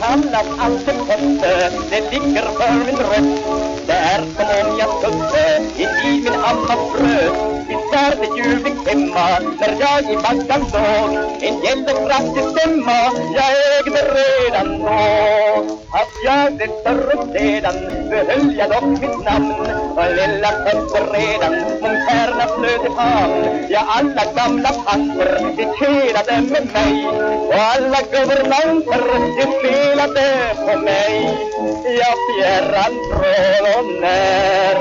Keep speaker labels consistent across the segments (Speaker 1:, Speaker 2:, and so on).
Speaker 1: allas ansikte Det ligger för min röst. Det är som om jag skulle in min ammas bröst Visst är det ljuvligt hemma när jag i vaggan låg. En gällde kraftig stämma jag ägde redan då jag blev större sedan behöll jag dock mitt namn. Och lilla Petter redan montärerna flöt i famn Ja, alla gamla tanter de kelade med mig. Och alla guvernanter de spelade på mig. Ja, fjärran från och när.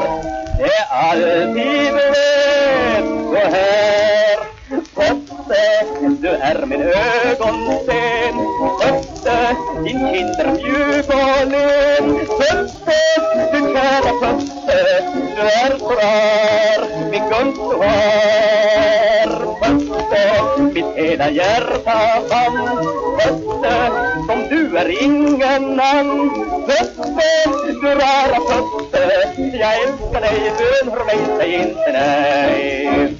Speaker 1: Det alltid din kind är mjuk och len Fötte, du kära Fötte, du är så rar Min gunstvar Fötte, mitt hela hjärta fann Fötte, som du är ingen annan. Fötte, du rara Fötte Jag älskar dig, bönhör mig, säg inte nej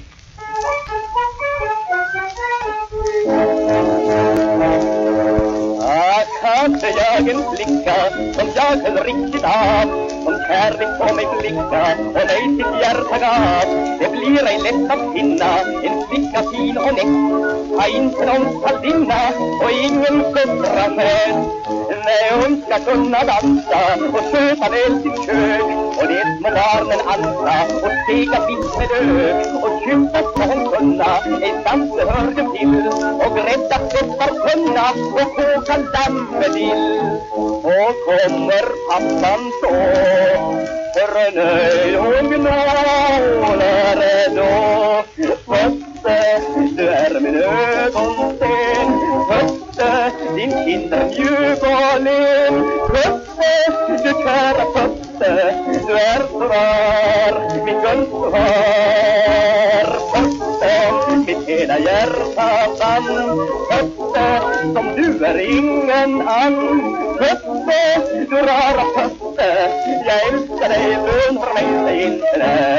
Speaker 1: Ah, jag en flicka som jag höll riktigt av Som kärlek på mig blicka och mig sitt hjärta gav Det blir ej lätt att finna en flicka fin och nätt Ha inte någon saldinna och ingen kuddra med. Nej, hon ska kunna dansa och sköta väl sitt kök och de och stega fisk med lök Och kyssa ska hon kunna, ej sant det hörde till Och grädda kunna och koka lammedill Och kommer pappan så förnöjd och gnålar då. Fötte, du är min ögonsten Fötte, din kind är mjuk och len. Fötte, du kära Fötte, är så rar Min mitt hela hjärta sann. Fötte, som du är ingen ann. Fötte, du rara Fötte Jag älskar dig, bön för mig, säg inte. det